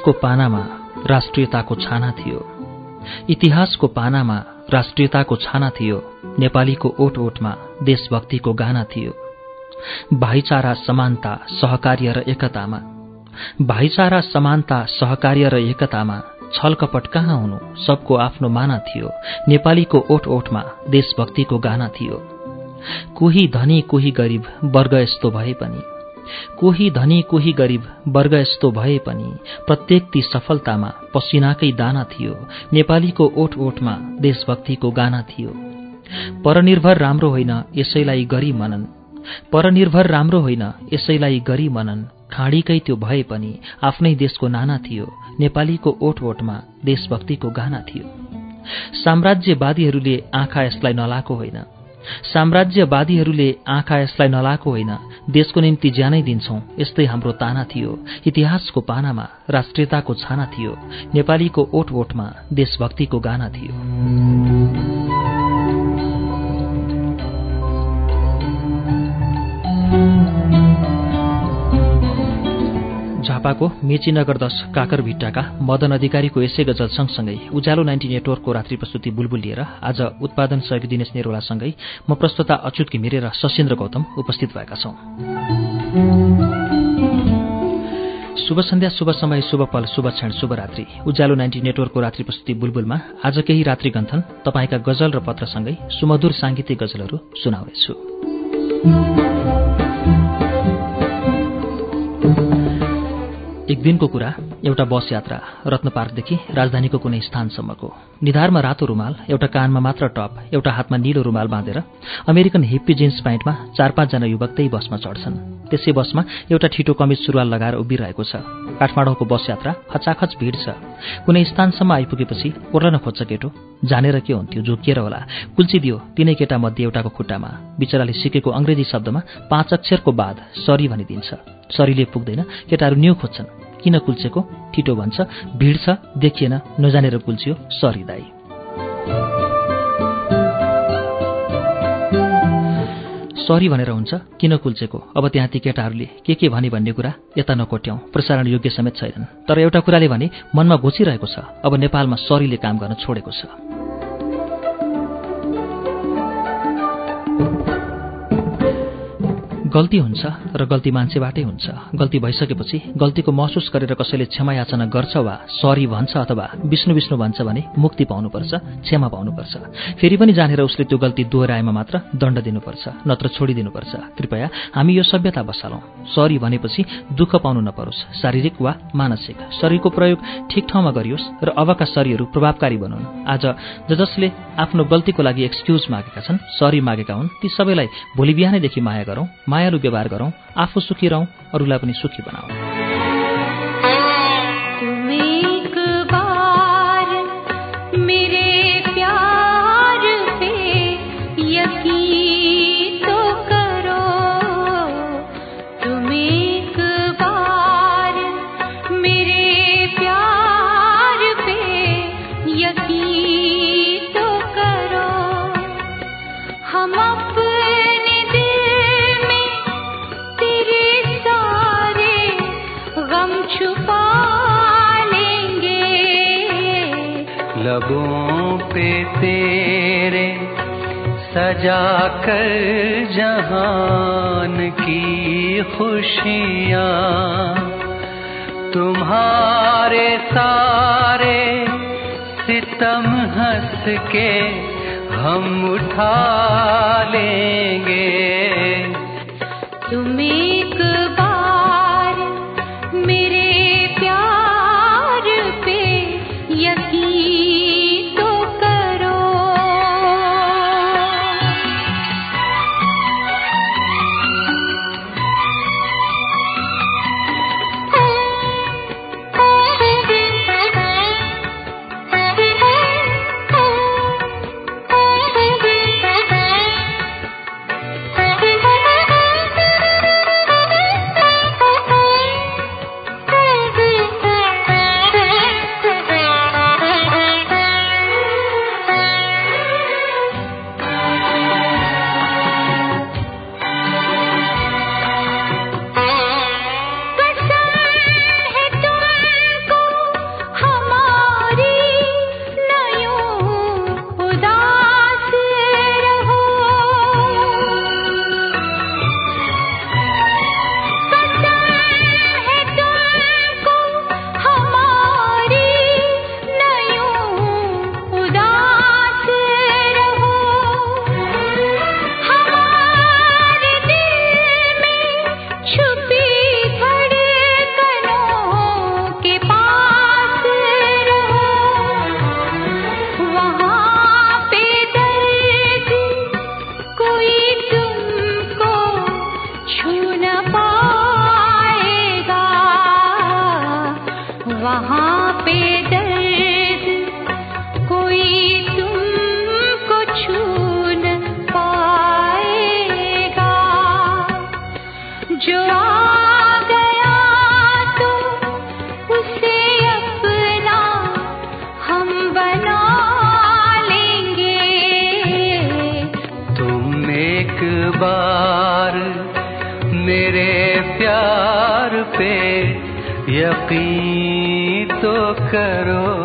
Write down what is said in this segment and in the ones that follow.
इतिहासको पानामा राष्ट्रियताको छाना थियो। इतिहासको पानामा राष्ट्रियताको छाना थियो। नेपालीको ओट ओटमा देशभक्तिको गाना थियो। भाइचारा समानता सहकार्य र एकतामा। भाइचारा समानता सहकार्य र एकतामा छलकपट कहाँ हुनु? सबको आफ्नो माना थियो। नेपालीको ओठ ओठमा देशभक्तिको गाना थियो। कोही धनी कोही गरिब वर्ग यस्तो भए पनि। कोही धनी कोही गरिब वर्ग यस्तो भए पनि प्रत्येक ती सफलतामा पसिनाकै दाना थियो। नेपालीको ओठ ओठमा देशभक्तिको गाना थियो। परनिर्भर राम्रो होइन यसैलाई गरी मनन। परनिर्भर राम्रो होइन यसैलाई गरी मनन। खाँडीकै त्यो भए पनि आफ्नै देशको नाना थियो। नेपालीको ओठ ओठमा देशभक्तिको गाना थियो। साम्राज्यवादीहरूले आँखा यसलाई नलाएको होइन। साम्राज्यवादीहरूले आँखा यसलाई नलाएको होइन। देशको निम्ति ज्यानै दिन्छौं। यस्तै हाम्रो ताना थियो। इतिहासको पानामा राष्ट्रियताको छाना थियो। नेपालीको ओठ ओठमा देशभक्तिको गाना थियो। झापाको मेचीनगर दश काकरभिट्टाका मदन अधिकारीको यसै गजल सँगसँगै उज्यालो नाइन्टी नेटवर्कको रात्रि प्रस्तुति बुलबुल लिएर आज उत्पादन सहयोगी दिनेश नेरोलासँगै म प्रस्तुता अच्युत घिमिरे र सशेन्द्र गौतम उपस्थित भएका छौं। शुभ सन्ध्या शुभ समय शुभ पल शुभ क्षण शुभरात्रि उज्यालो नाइन्टी नेटवर्कको रात्रि प्रस्तुति बुलबुलमा आज केही रात्रि गन्थन तपाईँका गजल र पत्रसँगै सुमधुर साङ्गीतिक गजलहरू सुनाउनेछु। एक दिनको कुरा एउटा बस यात्रा रत्न पार्कदेखि राजधानीको कुनै स्थानसम्मको। निधारमा रातो रुमाल एउटा कानमा मात्र टप एउटा हातमा निलो रुमाल बाँधेर अमेरिकन हिप्पी जिन्स प्यान्टमा चार पाँचजना युवक त्यही बसमा चढ्छन्। त्यसै बसमा एउटा ठिटो कमिज सुरुवाल लगाएर उभिरहेको छ। काठमाडौँको बस यात्रा खचाखच भिड छ। कुनै स्थानसम्म आइपुगेपछि ओर्लन खोज्छ केटो जानेर के हुन्थ्यो झुकिएर होला। कुल्चिदियो तिनै केटा मध्ये एउटाको खुट्टामा। बिचराले सिकेको अङ्ग्रेजी शब्दमा पाँच अक्षरको बाद सरी भनिदिन्छ। सरीले पुग्दैन केटाहरू न्यु खोज्छन्। किन कुल्चेको ठिटो भन्छ। भिड छ देखिएन नजानेर कुल्चियो सरी दाई। सरी भनेर हुन्छ किन कुल्चेको अब त्यहाँ ती केटाहरूले के के भने भन्ने कुरा यता नकोट्याउँ प्रसारण योग्य समेत छैनन्। तर एउटा कुराले भने मनमा घुसिरहेको छ। अब नेपालमा सरीले काम गर्न छोडेको छ। गल्ती हुन्छ र गल्ती मान्छेबाटै हुन्छ। गल्ती भइसकेपछि गल्तीको महसुस गरेर कसैले क्षमा याचना गर्छ वा सरी भन्छ अथवा विष्णु विष्णु भन्छ भने मुक्ति पाउनुपर्छ क्षमा पाउनुपर्छ। फेरि पनि जानेर उसले त्यो गल्ती दोहोऱ्याएमा मात्र दण्ड दिनुपर्छ नत्र छोडिदिनुपर्छ। कृपया हामी यो सभ्यता बसालौँ। सरी भनेपछि दुःख पाउनु नपरोस् शारीरिक वा मानसिक। शरीरको प्रयोग ठिक ठाउँमा गरियोस् र अबका सरीहरू प्रभावकारी बनाउन् आज ज जसले आफ्नो गल्तीको लागि एक्सक्युज मागेका छन् सरी मागेका हुन् ती सबैलाई भोलि बिहानैदेखि माया गरौँ। मायालु व्यवहार गरौँ आफू सुखी रहौँ अरूलाई पनि सुखी बनाऊ। सजा कर जहान की खुशियाँ। तुम्हारे सारे सितम हंस के हम उठा लेंगे। तुम یقین تو کرو۔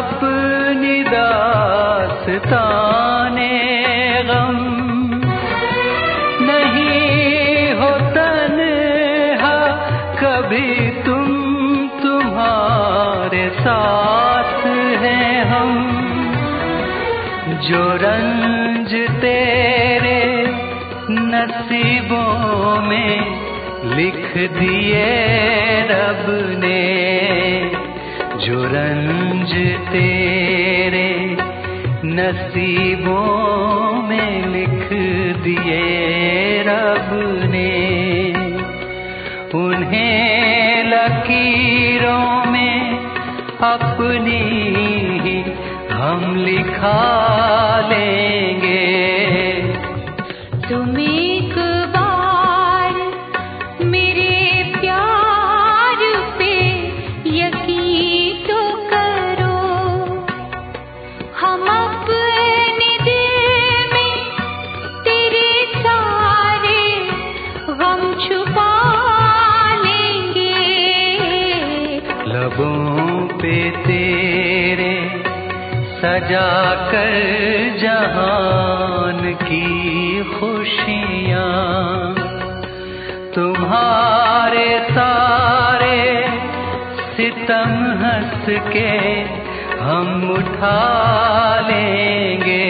اپنی داستان غم نہیں ہو تنہا کبھی تم تمہارے ساتھ ہیں ہم جو رنج تیرے نصیبوں میں لکھ دیے رب نے جو رنج کنج تیرے نصیبوں میں لکھ دیے رب نے۔ انہیں لکیروں میں اپنی ہم لکھا لیں گے۔ سجا کر جہان کی خوشیاں تمہارے تارے ستم ہنس کے ہم اٹھا لیں گے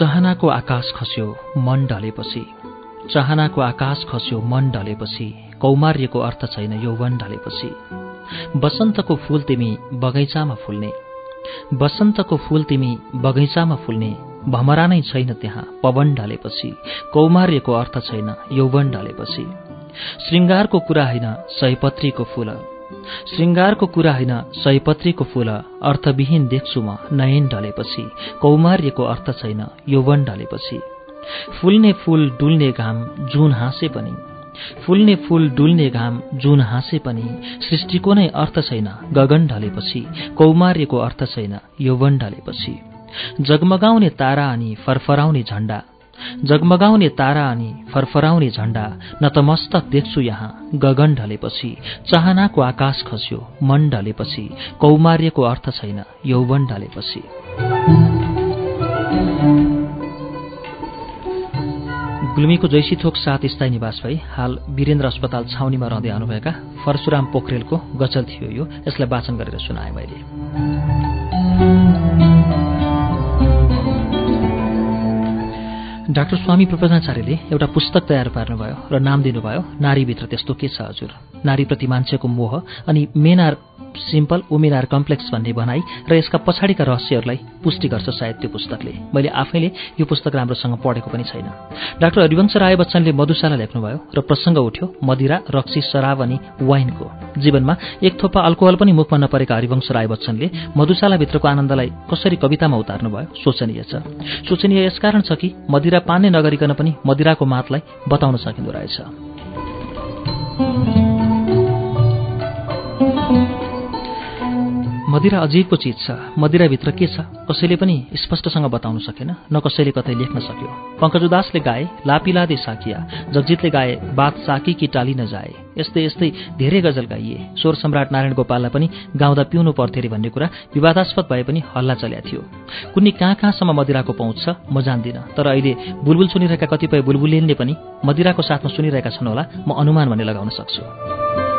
चाहनाको आकाश खस्यो मन ढलेपछि। चाहनाको आकाश खस्यो मन ढलेपछि। कौमार्यको अर्थ छैन यौवन ढलेपछि। बसन्तको फूल तिमी बगैँचामा फुल्ने। बसन्तको फूल तिमी बगैँचामा फुल्ने। भमरा नै छैन त्यहाँ पवन ढलेपछि। कौमार्यको अर्थ छैन यौवन ढलेपछि। श्रृङ्गारको कुरा होइन सयपत्रीको फूल। श्रृङ्गारको कुरा होइन सयपत्रीको फूल अर्थविहीन देख्छु म नयन ढलेपछि कौमार्यको अर्थ छैन यौवन ढलेपछि। फुल्ने फूल डुल्ने घाम जुन हाँसे पनि। फुल्ने फूल डुल्ने घाम जुन हाँसे पनि सृष्टिको नै अर्थ छैन गगन ढलेपछि कौमार्यको अर्थ छैन यौवन ढलेपछि। जगमगाउने तारा अनि फरफराउने झण्डा जगमगाउने तारा अनि फरफराउने झण्डा नतमस्तक देख्छु यहाँ गगन ढलेपछि चाहनाको आकाश खस्यो मन ढलेपछि कौमार्यको अर्थ छैन यौवन ढलेपछि गुल्मीको जैसी थोक सात स्थायी निवास भई हाल वीरेन्द्र अस्पताल छाउनीमा रहँदै आउनुभएका परशुराम पोखरेलको गजल थियो यो यसलाई वाचन गरेर सुनाएँ मैले। डाक्टर स्वामी प्रपदाचार्यले एउटा पुस्तक तयार पार्नुभयो र नाम दिनुभयो नारीभित्र त्यस्तो के छ हजुर? नारीप्रति मान्छेको मोह अनि men are simple women complex भन्ने भनाई र यसका पछाडिका रहस्यहरूलाई पुष्टि गर्छ सायद त्यो पुस्तकले। मैले आफैले यो पुस्तक राम्रोसँग पढेको पनि छैन। डाक्टर हरिवंश राय बच्चनले मधुशाला लेख्नुभयो र प्रसङ्ग उठ्यो मदिरा रक्सी शराब अनि वाइनको। जीवनमा एक थोपा अल्कोहल पनि मुखमा नपरेका हरिवंश राय बच्चनले मधुशालाभित्रको आनन्दलाई कसरी कवितामा उतार्नुभयो सोचनीय छ। सोचनीय यसकारण छ कि मदिरा पान्ने नगरिकन पनि मदिराको मातलाई बताउन सकिँदो रहेछ। मदिरा अजीबको चिज छ। मदिराभित्र के छ? कसैले पनि स्पष्टसँग बताउन सकेन न कसैले कतै लेख्न सक्यो। पङ्कजुदासले गाए लापिलादे साकिया जगजितले गाए बात साकी कि टाली नजाए यस्तै यस्तै धेरै गजल गाइए। स्वर सम्राट नारायण गोपाललाई पनि गाउँदा पिउनु पर्थ्यो अरे भन्ने कुरा विवादास्पद भए पनि हल्ला चल्या थियो। कुनै कहाँ कहाँसम्म मदिराको पहुँच छ म जान्दिनँ। तर अहिले बुलबुल सुनिरहेका कतिपय बुलबुलेनले पनि मदिराको साथमा सुनिरहेका छन् होला म अनुमान भन्ने लगाउन सक्छु।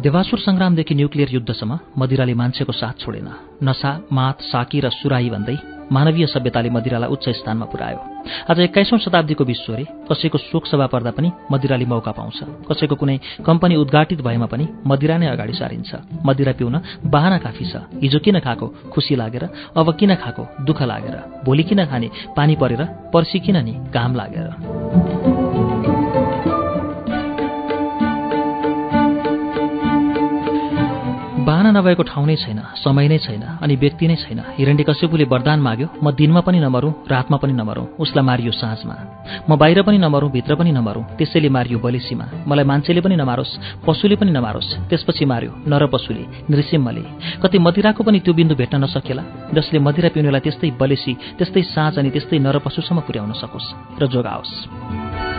देवासुर सङ्ग्रामदेखि न्युक्लियर युद्धसम्म मदिराले मान्छेको साथ छोडेन। नसा मात साकी र सुराही भन्दै मानवीय सभ्यताले मदिरालाई उच्च स्थानमा पुर्यायो। आज एक्काइसौँ शताब्दीको विश्व रे कसैको शोक सभा पर्दा पनि मदिराले मौका पाउँछ। कसैको कुनै कम्पनी उद्घाटित भएमा पनि मदिरा नै अगाडि सारिन्छ। मदिरा पिउन बाहना काफी छ। हिजो किन खाएको? खुसी लागेर अब किन खाएको? दुःख लागेर। भोलि किन खाने? पानी परेर पर्सि किन नि? घाम लागेर। बाहना नभएको ठाउँ नै छैन समय नै छैन अनि व्यक्ति नै छैन। हिरण्य कश्यपुले वरदान माग्यो म दिनमा पनि नमरौँ रातमा पनि नमरौँ उसलाई मारियो साँझमा। म बाहिर पनि नमरौँ भित्र पनि नमरौँ त्यसैले मारियो बलेसीमा। मलाई मान्छेले पनि नमारोस् पशुले पनि नमारोस् त्यसपछि मार्यो नर पशुले नृसिम्मले कतै मदिराको पनि त्यो बिन्दु भेट्न नसकेला जसले मदिरा पिउनेलाई त्यस्तै बलेसी त्यस्तै साँझ अनि त्यस्तै नर पशुसम्म पुर्याउन सकोस् र जोगाओस्।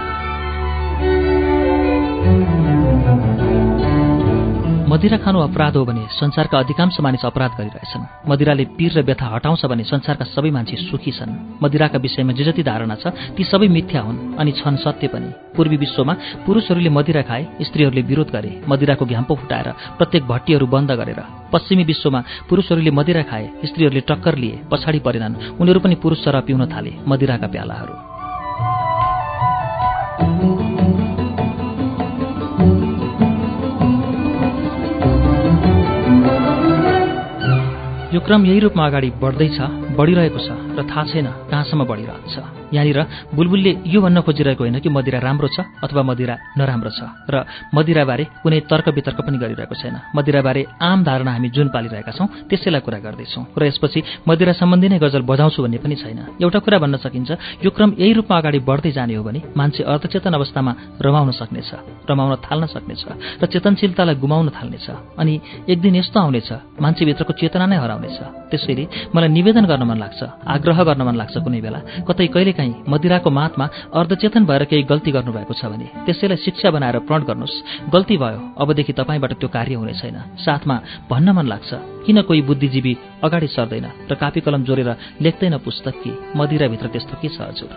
मदिरा खानु अपराध हो भने संसारका अधिकांश मानिस अपराध गरिरहेछन्। मदिराले पीर र व्यथा हटाउँछ भने संसारका सबै मान्छे सुखी छन्। मदिराका विषयमा जे जति धारणा छ ती सबै मिथ्या हुन् अनि छन् सत्य पनि। पूर्वी विश्वमा पुरुषहरूले मदिरा खाए स्त्रीहरूले विरोध गरे मदिराको घ्याम्पो फुटाएर प्रत्येक भट्टीहरू बन्द गरेर। पश्चिमी विश्वमा पुरुषहरूले मदिरा खाए स्त्रीहरूले टक्कर लिए पछाडि परेनन् उनीहरू पनि पुरुष सर पिउन थाले मदिराका प्यालाहरू। क्रम यही रूपमा अगाडि बढ्दैछ बढिरहेको छ र थाहा छैन कहाँसम्म बढिरहन्छ। यहाँनिर बुलबुलले यो भन्न खोजिरहेको होइन कि मदिरा राम्रो छ अथवा मदिरा नराम्रो छ र मदिराबारे कुनै तर्क वितर्क पनि गरिरहेको छैन। मदिराबारे आम धारणा हामी जुन पालिरहेका छौँ त्यसैलाई कुरा गर्दैछौँ र यसपछि मदिरा सम्बन्धी नै गजल बजाउँछु भन्ने पनि छैन। एउटा कुरा भन्न सकिन्छ यो क्रम यही रूपमा अगाडि बढ्दै जाने हो भने मान्छे अर्धचेतन अवस्थामा रमाउन सक्नेछ रमाउन थाल्न सक्नेछ र चेतनशीलतालाई गुमाउन थाल्नेछ अनि एक दिन यस्तो आउनेछ मान्छेभित्रको चेतना नै हराउनेछ। त्यसैले मलाई निवेदन गर्न मन लाग्छ आग्रह गर्न मन लाग्छ कुनै बेला कतै कहिलेकाहीँ मदिराको मातमा अर्धचेतन भएर केही गल्ती गर्नुभएको छ भने त्यसैलाई शिक्षा बनाएर प्रण गर्नुहोस्। गल्ती भयो अबदेखि तपाईँबाट त्यो कार्य हुने छैन। साथमा भन्न मन लाग्छ किन कोही बुद्धिजीवी अगाडि सर्दैन र कापी कलम जोडेर लेख्दैन पुस्तक कि? मदिराभित्र त्यस्तो के छ हजुर?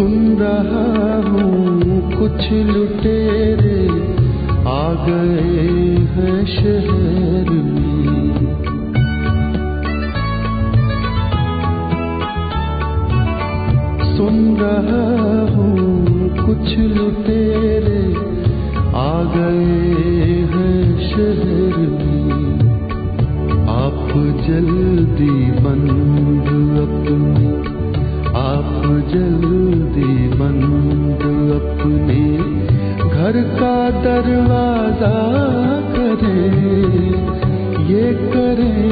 ये करे वो करे ऐसा करे वैसा करे कुछ लुटेरे आ गए हैं शहर में सुन रहा हूँ कुछ लुटेरे आ गए हैं शहर में आप بندی مند اپنے گھر کا دروازہ کرے یہ کریں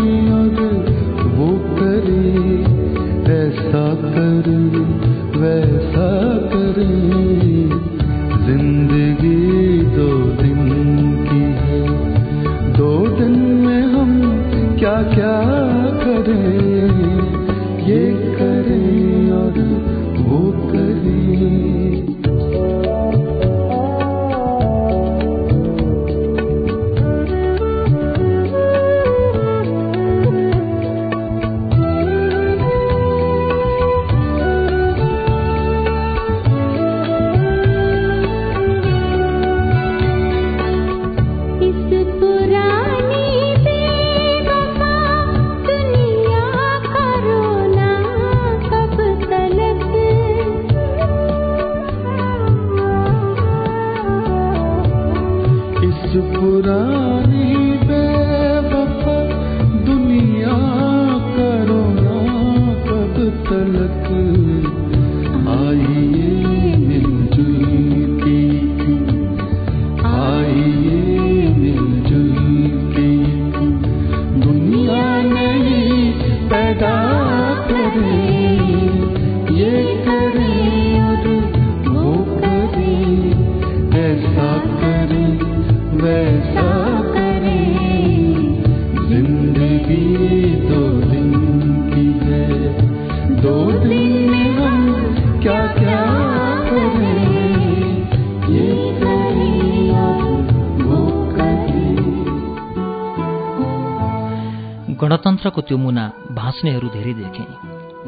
त्यो मुना भाँच्नेहरू धेरै देखेँ।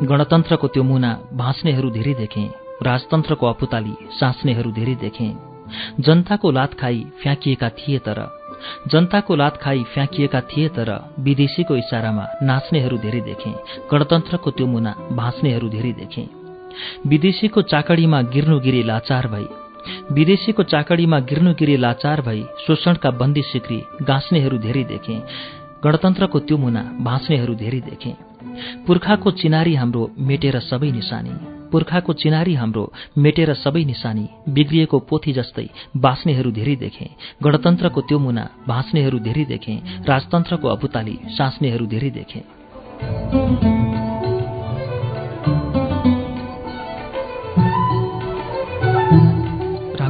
गणतन्त्रको त्यो मुना भाँच्नेहरू धेरै देखेँ। राजतन्त्रको अपुताली साँच्नेहरू धेरै देखेँ। जनताको लात खाई फ्याँकिएका थिए तर जनताको लात खाई फ्याँकिएका थिए तर विदेशीको इसारामा नाच्नेहरू धेरै देखेँ। गणतन्त्रको त्यो मुना भाँच्नेहरू धेरै देखेँ। विदेशीको चाकडीमा गिर्नुगिरी लाचार भई विदेशीको चाकडीमा गिर्नुगिरी लाचार भई शोषणका बन्दी सिक्री गाँच्नेहरू धेरै देखेँ। गणतन्त्रको त्यो मुना भाँच्नेहरू धेरै देखेँ। पुर्खाको चिनारी हाम्रो मेटेर सबै निशानी। पुर्खाको चिनारी हाम्रो मेटेर सबै निशानी। बिग्रिएको पोथी जस्तै बाँच्नेहरू धेरै देखेँ। गणतन्त्रको त्यो मुना भाँच्नेहरू धेरै देखेँ। राजतन्त्रको अपुताली साँच्नेहरू धेरै देखेँ।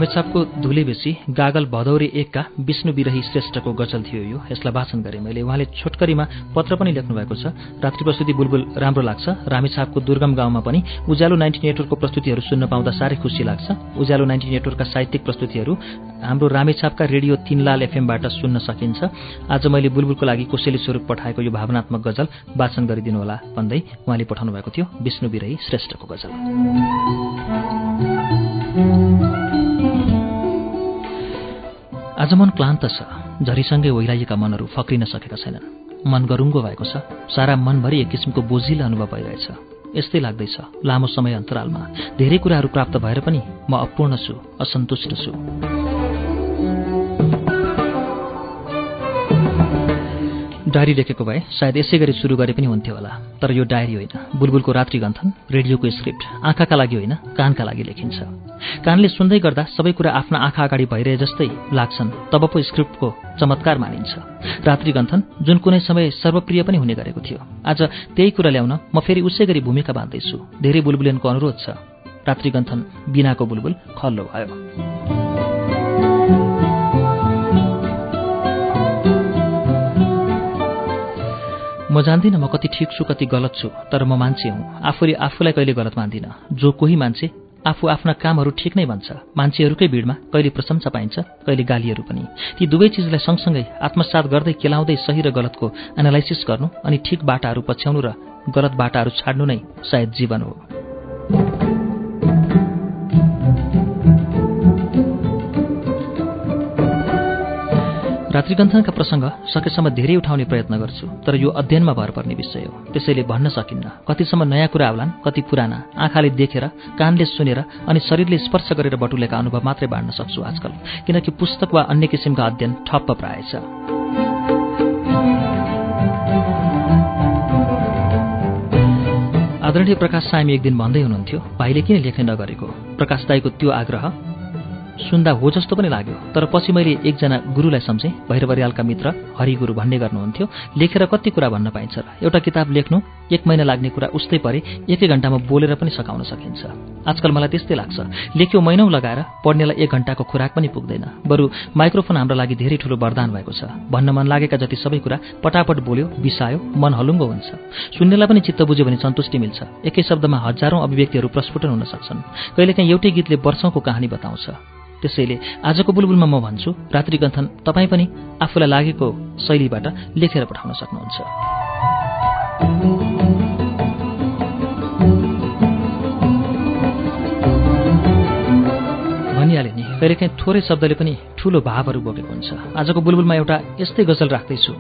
रामेछापको धुले बेसी गागल भदौरे एकका विष्णु विरही श्रेष्ठको गजल थियो यो यसलाई वाचन गरेँ मैले। उहाँले छोटकरीमा पत्र पनि लेख्नु भएको छ। रात्रि प्रस्तुति बुलबुल राम्रो लाग्छ। रामेछापको दुर्गम गाउँमा पनि उज्यालो नाइन्टी नेटवर्कको प्रस्तुतिहरू सुन्न पाउँदा साह्रै खुसी लाग्छ। उज्यालो नाइन्टी नेटवर्कका साहित्यिक प्रस्तुतिहरू हाम्रो रामेछापका रेडियो तीनलाल एफएमबाट सुन्न सकिन्छ। आज मैले बुलबुलको लागि कोसेली स्वरूप पठाएको यो भावनात्मक गजल वाचन गरिदिनुहोला भन्दै उहाँले पठाउनु भएको थियो विष्णु विरही श्रेष्ठको गजल। आज मन क्लान्त छ। झरीसँगै ओइलाइएका मनहरू फक्रिन सकेका छैनन्। मन गरुङ्गो भएको छ। सारा मनभरि एक किसिमको बोझिलो अनुभव भइरहेछ। यस्तै लाग्दैछ। लामो समय अन्तरालमा धेरै कुराहरू प्राप्त भएर पनि म अपूर्ण छु असन्तुष्ट छु। डायरी लेखेको भए सायद यसै गरी सुरु गरे पनि हुन्थ्यो होला। तर यो डायरी होइन। बुलबुलको रात्रि गन्थन रेडियोको स्क्रिप्ट आँखाका लागि होइन कानका लागि लेखिन्छ। कानले सुन्दै गर्दा सबै कुरा आफ्ना आँखा अगाडि भइरहे जस्तै लाग्छन् तब पो स्क्रिप्टको चमत्कार मानिन्छ। रात्रि गन्थन जुन कुनै समय सर्वप्रिय पनि हुने गरेको थियो। आज त्यही कुरा ल्याउन म फेरि उसै गरी भूमिका बाँध्दैछु। धेरै बुलबुलेनको अनुरोध छ। रात्रि गन्थन बिनाको बुलबुल खल्लो भयो। म जान्दिनँ म कति ठिक छु कति गलत छु तर म मान्छे हुँ। आफूले आफूलाई कहिले गलत मान्दिनँ। जो कोही मान्छे आफू आफ्ना कामहरू ठिक नै भन्छ मान्छेहरूकै भिडमा कहिले प्रशंसा पाइन्छ कहिले गालीहरू पनि। ती दुवै चिजलाई सँगसँगै आत्मसात गर्दै केलाउँदै सही र गलतको एनालाइसिस गर्नु अनि ठिक बाटाहरू पछ्याउनु र गलत बाटाहरू छाड्नु नै सायद जीवन हो। रात्रिगन्थनका प्रसङ्ग सकेसम्म धेरै उठाउने प्रयत्न गर्छु तर यो अध्ययनमा भर पर्ने विषय हो। त्यसैले भन्न सकिन्न कतिसम्म नयाँ कुरा आउलान् कति पुराना। आँखाले देखेर कानले सुनेर अनि शरीरले स्पर्श गरेर बटुलेका अनुभव मात्रै बाँड्न सक्छु आजकल किनकि पुस्तक वा अन्य किसिमका अध्ययन ठप्प प्राय छ। आदरणीय प्रकाश सामी एक दिन भन्दै हुनुहुन्थ्यो भाइले किन लेख्ने नगरेको? प्रकाश दाईको त्यो आग्रह सुन्दा हो जस्तो पनि लाग्यो। तर पछि मैले एकजना गुरुलाई सम्झेँ। भैरवरियालका मित्र हरिगुरु भन्ने गर्नुहुन्थ्यो। लेखेर कति कुरा भन्न पाइन्छ। र एउटा किताब लेख्नु एक महिना लाग्ने कुरा उस्तै परे एकै घन्टामा बोलेर पनि सकाउन सकिन्छ। आजकल मलाई त्यस्तै लाग्छ। लेख्यो महिनौ लगाएर पढ्नेलाई एक घन्टाको खुराक पनि पुग्दैन। बरु माइक्रोफोन हाम्रो लागि धेरै ठुलो वरदान भएको छ। भन्न मन लागेका जति सबै कुरा पटापट बोल्यो बिसायो मन हलुङ्गो हुन्छ। सुन्नेलाई पनि चित्त बुझ्यो भने सन्तुष्टि मिल्छ। एकै शब्दमा हजारौं अभिव्यक्तिहरू प्रस्फुटन हुन सक्छन्। कहिलेकाहीँ एउटै गीतले वर्षौंको कहानी बताउँछ। त्यसैले आजको बुलबुलमा म भन्छु रात्रिगन्थन तपाईँ पनि आफूलाई लागेको शैलीबाट लेखेर पठाउन सक्नुहुन्छ। भनिहाले नि कहिलेकाहीँ थोरै शब्दले पनि ठूलो भावहरू बोकेको हुन्छ। आजको बुलबुलमा एउटा यस्तै गजल राख्दैछु।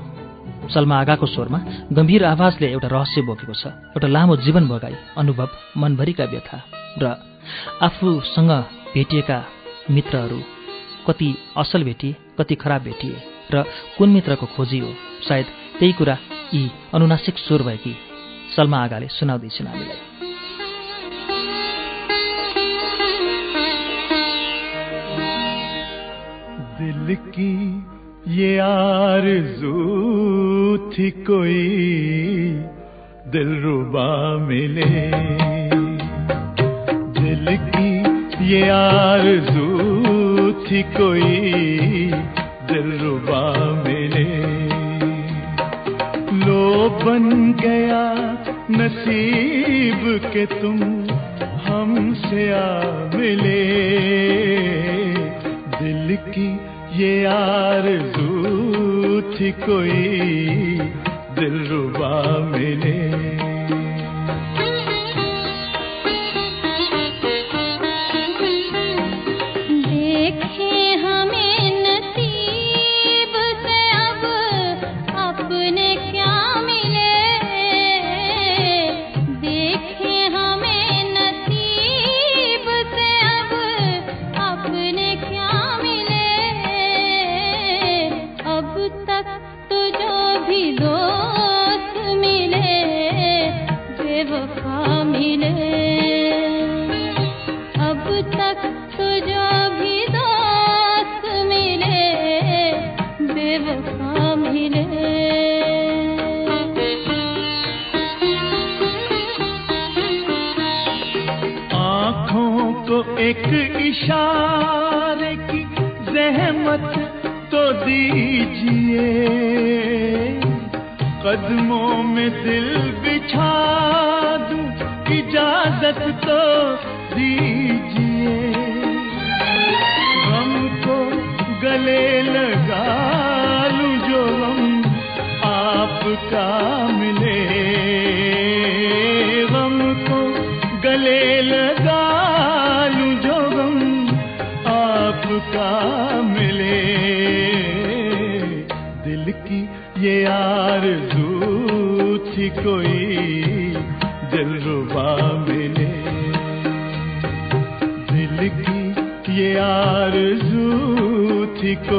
सलमा आगाको स्वरमा गम्भीर आवाजले एउटा रहस्य बोकेको छ। एउटा लामो जीवन भोगाई अनुभव मनभरिका व्यथा र आफूसँग भेटिएका मित्रहरू? कति असल भेटिए कति खराब भेटिए र कुन मित्रको खोजी हो? सायद त्यही कुरा यी अनुनासिक स्वर भएकी सलमा आगाले सुनाउँदैछन् हामीलाई दिल ये दिल रुबा मिले। दिल की ये आरज़ू थी कोई दिल रुबा मिले लो बन गया नसीब के तुम हमसे आ मिले दिल की ये आरज़ू थी कोई दिल रुबा मिले देखे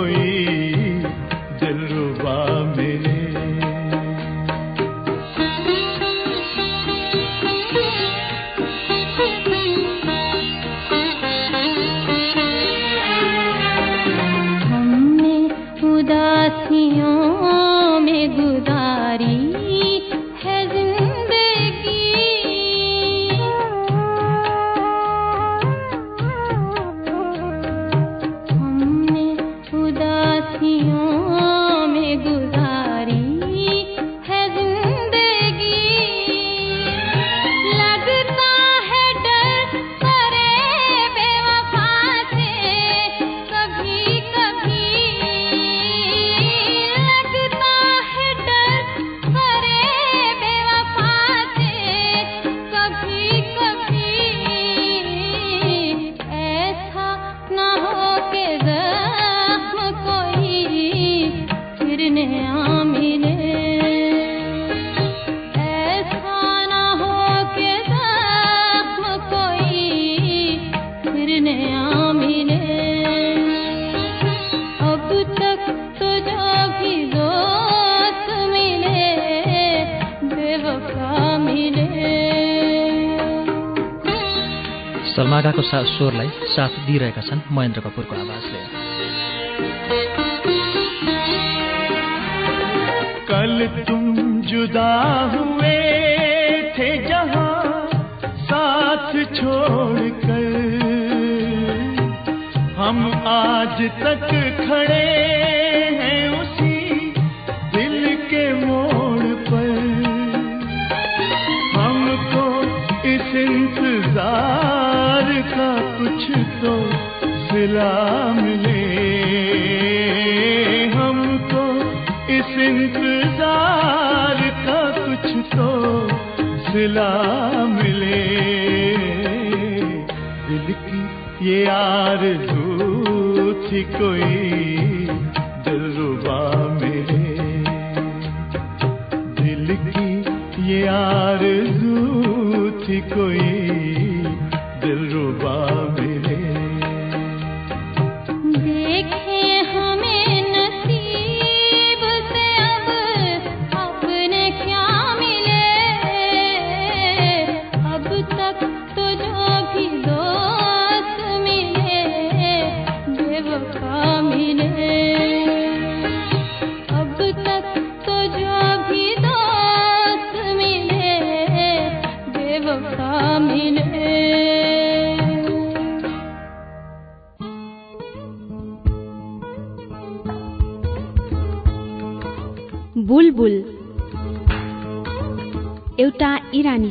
कोई मागाको सा स्वरलाई साथ दिइरहेका छन् महेन्द्र कपुरको आवाजले। कल तुम जुदा हुए थे जहां साथ छोड़कर हम आज तक खड़े सिला मिले हमको इस इंतजार का कुछ तो सिला मिले दिल की ये आरज़ू थी कोई दिलरुबा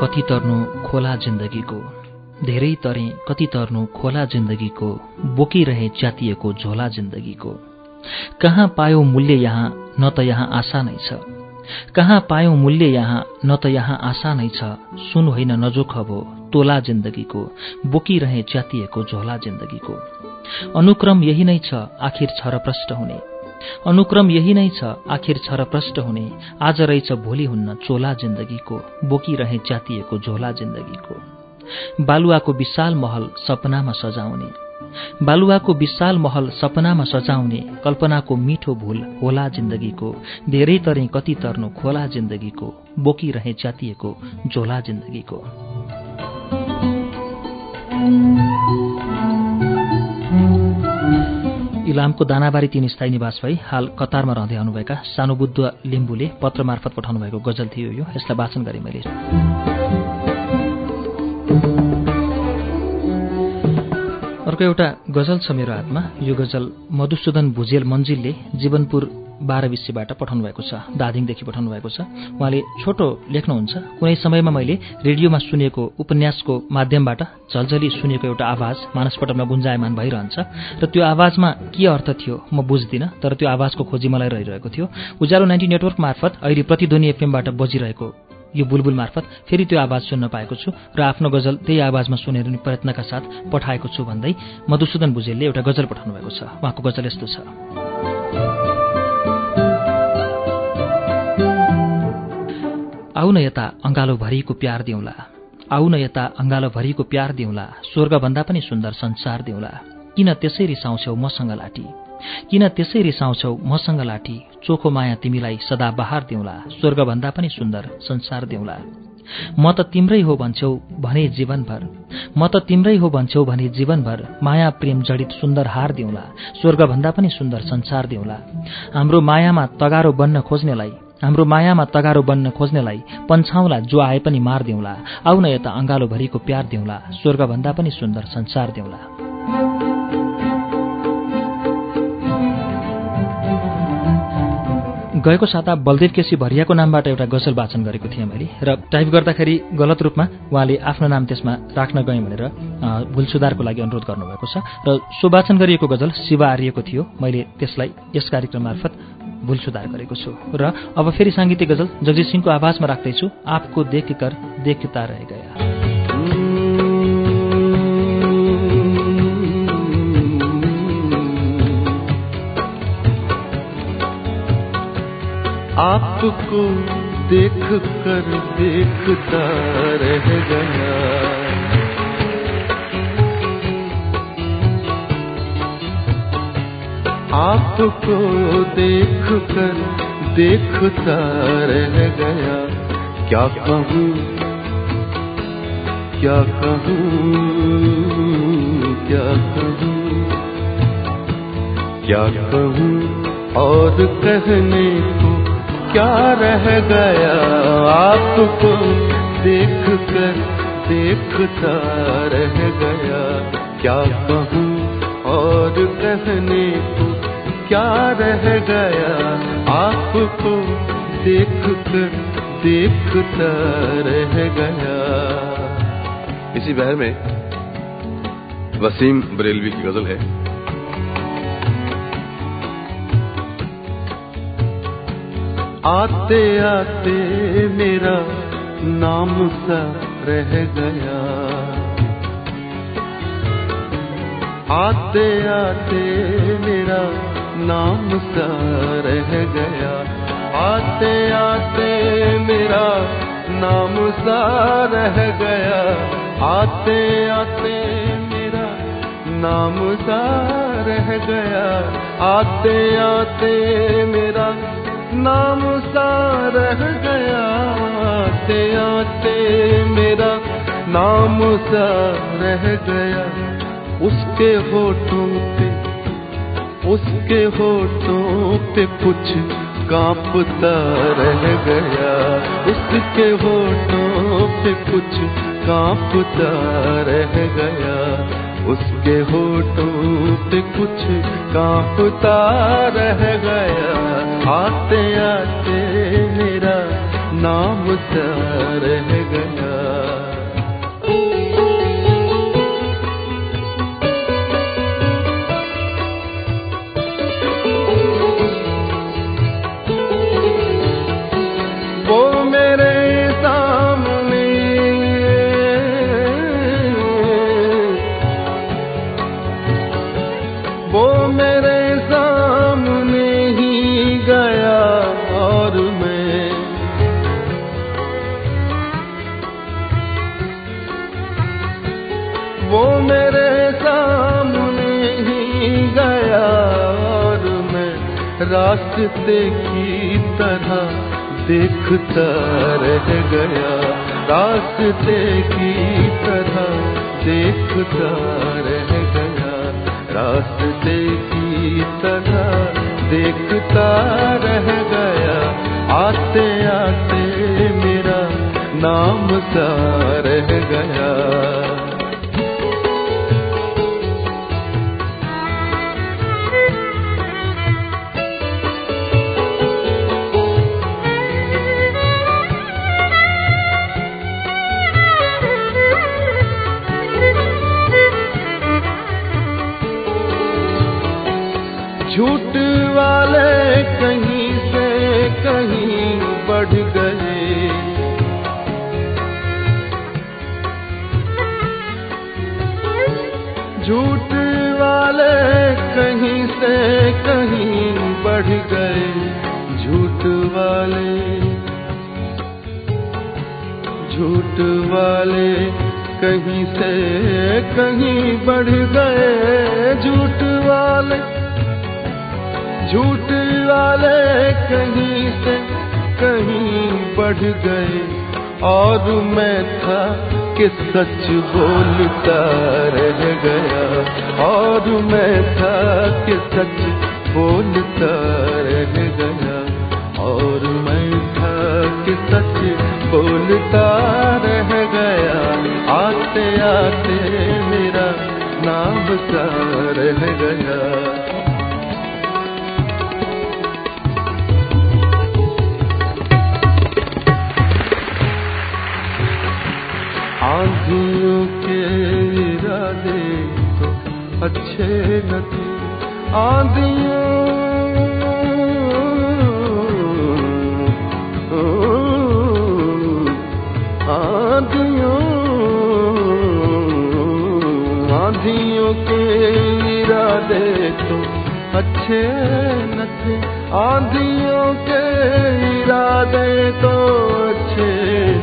कति तर्नु खोला जिन्दगीको? धेरै तरे कति तर्नु खोला जिन्दगीको? बोकिरहे च्यातिएको झोला जिन्दगीको। कहाँ पायो मूल्य यहाँ न त यहाँ आशा नै छ। कहाँ पायो मूल्य यहाँ न त यहाँ आशा नै छ। सुन होइन नजोख भो तोला जिन्दगीको बोकिरहे च्यातिएको झोला जिन्दगीको। अनुक्रम यही नै छ आखिर छ र प्रष्ट हुने। अनुक्रम यही नै छ आखिर छ र प्रष्ट हुने। आज रहेछ भोलि हुन्न चोला जिन्दगीको बोकिरहे च्यातिएको झोला जिन्दगीको। बालुवाको विशाल महल सपनामा सजाउने। बालुवाको विशाल महल सपनामा सजाउने कल्पनाको मिठो भूल होला जिन्दगीको धेरै तरे कति तर्नु खोला जिन्दगीको बोकिरहे च्यातिएको झोला जिन्दगीको। इलामको दानाबारी तीन स्थायी निवास भई हाल कतारमा रहँदै आउनुभएका सानो बुद्ध लिम्बुले पत्र मार्फत पठाउनु भएको गजल थियो यो। यसलाई वाचन गरेँ मैले। अर्को एउटा गजल छ मेरो हातमा। यो गजल मधुसूदन भुजेल मन्जिलले जीवनपुर बाह्र विश्यबाट पठाउनु भएको छ दादिङदेखि पठाउनु भएको छ। उहाँले छोटो लेख्नुहुन्छ। कुनै समयमा मैले रेडियोमा सुनेको उपन्यासको माध्यमबाट झलझली सुनेको एउटा आवाज मानसपटलमा गुन्जायमान भइरहन्छ र त्यो आवाजमा के अर्थ थियो म बुझ्दिनँ तर त्यो आवाजको खोजी मलाई रहिरहेको थियो। उज्यालो नाइन्टी नेटवर्क मार्फत अहिले प्रतिध्वनि एफएमबाट बजिरहेको यो बुलबुल मार्फत फेरि त्यो आवाज सुन्न पाएको छु र आफ्नो गजल त्यही आवाजमा सुनेर प्रयत्नका साथ पठाएको छु भन्दै मधुसूदन भुजेलले एउटा गजल पठाउनु भएको छ। उहाँको गजल यस्तो छ। आउ न यता अङ्गालोभरिको प्यार दिउँला। आउ न यता अङ्गालोभरिको प्यार दिउँला। स्वर्गभन्दा पनि सुन्दर संसार दिउँला। किन त्यसै रिसाउँछौ मसँग लाठी? किन त्यसै रिसाउँछौ मसँग लाठी? चोखो माया तिमीलाई सदा बहार दिउँला। स्वर्गभन्दा पनि सुन्दर संसार दिउँला। म त तिम्रै हो भन्छौ भने जीवनभर। म त तिम्रै हो भन्छौ भने जीवनभर। माया प्रेम जडित सुन्दर हार दिउँला। स्वर्गभन्दा पनि सुन्दर संसार दिउँला। हाम्रो मायामा तगारो बन्न खोज्नेलाई हाम्रो मायामा तगारो बन्न खोज्नेलाई पन्छाउला जो आए पनि मार दिउँला आउ न यता अङ्गालोभरिको प्यार दिउँला स्वर्गभन्दा पनि सुन्दर संसार दिउँला। गएको साता बलदेव केसी भरियाको नामबाट एउटा गजल वाचन गरेको थिएँ मैले र टाइप गर्दाखेरि गलत रूपमा उहाँले आफ्नो नाम त्यसमा राख्न गएँ भनेर भुल सुधारको लागि अनुरोध गर्नुभएको छ र सो वाचन गरिएको गजल शिव आर्यको थियो मैले त्यसलाई यस कार्यक्रम मार्फत भुल सुधार गरेको छु। र अब फेरि साङ्गीतिक गजल जगजित सिंहको आवाजमा राख्दैछु। आपको देख कर देखता रह गया। आपको देख कर देखता रह गया। आपको देख कर देखता रह गया क्या कहूँ क्या कहूँ क्या कहूँ क्या कहूँ और कहने को क्या रह गया आपको देख कर देखता रह गया क्या कहूँ और कहने को क्या रह गया आपको देख कर देखता रह गया इसी बहर में वसीम बरेलवी की गजल है आते आते मेरा नाम सा रह गया आते आते मेरा नाम सा रह गया आते आते मेरा नाम सा रह गया आते आते मेरा नाम सा रह गया आते आते मेरा नाम सा रह गया आते आते मेरा नाम सा रह गया उसके होठों पे उसके होठों पे कुछ कांपता रह गया उसके होठों पे कुछ कांपता रह गया उसके होठों पे कुछ कांपता रह गया आते आते मेरा नाम सा रह गया वो देखता रह गया रास्ते की तरह देखता झूठ वाले कहीं से कहीं बढ़ गए झूठ वाले झूठ वाले कहीं से कहीं बढ़ गए झूठ वाले झूठ वाले कहीं से कहीं बढ़ गए और मैं था कि सच बोलता रह गया और मैं था कि सच बोलता रह गया और मैं था कि सच बोलता रह गया आते आते मेरा नाम सा रह गया آد آديون. آدي ڪيرا ديتو اچي نٿي. آڌيو ڪيرا دو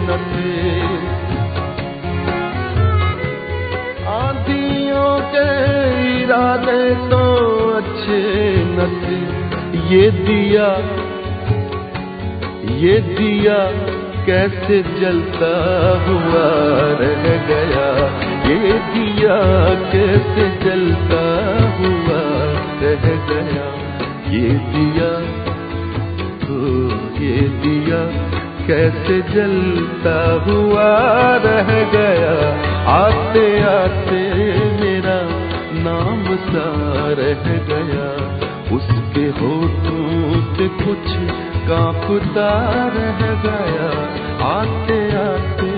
نٿي. آڌيءَ न थे ये दिया ये दिया कैसे जलता हुआ रह गया ये दिया कैसे जलता हुआ रह गया ये दिया ओ ये दिया कैसे जलता हुआ रह गया आते आते मेरा नाम सा रह गया उसके होठों से कुछ कांपता रह गया आते आते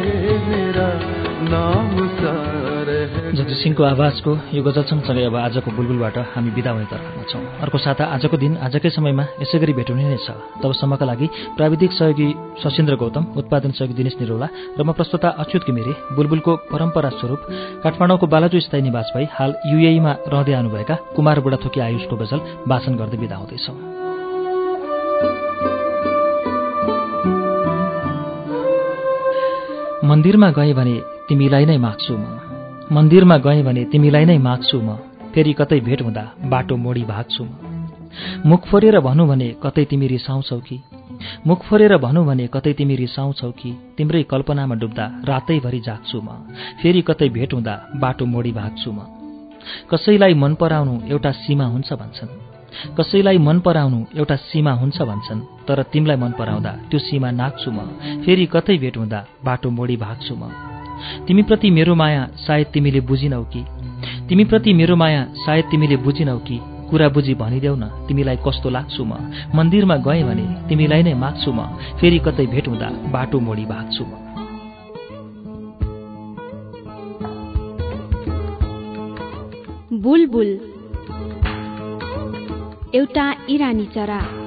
मेरा नाम सा रह जगजित सिंहको आवाजको यो गजल सँगसँगै अब आजको बुलबुलबाट हामी बिदा हुने तर्फमा छौँ। अर्को साता आजको दिन आजकै समयमा यसै गरी भेट हुने नै छ। तबसम्मका लागि प्राविधिक सहयोगी सशिन्द्र गौतम उत्पादन सहयोगी दिनेश निरौला र म प्रस्तुता अच्युत घिमिरे बुलबुलको परम्परा स्वरूप काठमाडौँको बालाजु स्थायी निवास भई हाल युएईमा रहँदै आउनुभएका कुमार बुढाथोकी आयुषको गजल वाचन गर्दै बिदा हुँदैछौँ। मन्दिरमा गएँ भने तिमीलाई नै माग्छु म। मन्दिरमा गएँ भने तिमीलाई नै माग्छु म। फेरि कतै भेट हुँदा बाटो मोडी भाग्छु म। मुख फोरेर भनौँ भने कतै तिमी रिसाउँछौ कि? मुख फोरेर भनौँ भने कतै तिमी रिसाउँछौ कि? तिम्रै कल्पनामा डुब्दा रातैभरि जाग्छु म। फेरि कतै भेट हुँदा बाटो मोडी भाग्छु म। कसैलाई मन पराउनु एउटा सीमा हुन्छ भन्छन्। कसैलाई मन पराउनु एउटा सीमा हुन्छ भन्छन्। तर तिमीलाई मन पराउँदा त्यो सीमा नाग्छु म। फेरि कतै भेट हुँदा बाटो मोडी भाग्छु म। तिमीप्रति मेरो माया सायद तिमीले बुझिनौ कि। तिमीप्रति मेरो माया सायद तिमीले बुझिनौ कि। कुरा बुझी भनिदेऊ न तिमीलाई कस्तो लाग्छु म? मन्दिरमा गएँ भने तिमीलाई नै माग्छु म। फेरि कतै भेट हुँदा बाटो मोडी भाग्छु म। बुलबुल। एउटा इरानी चरा।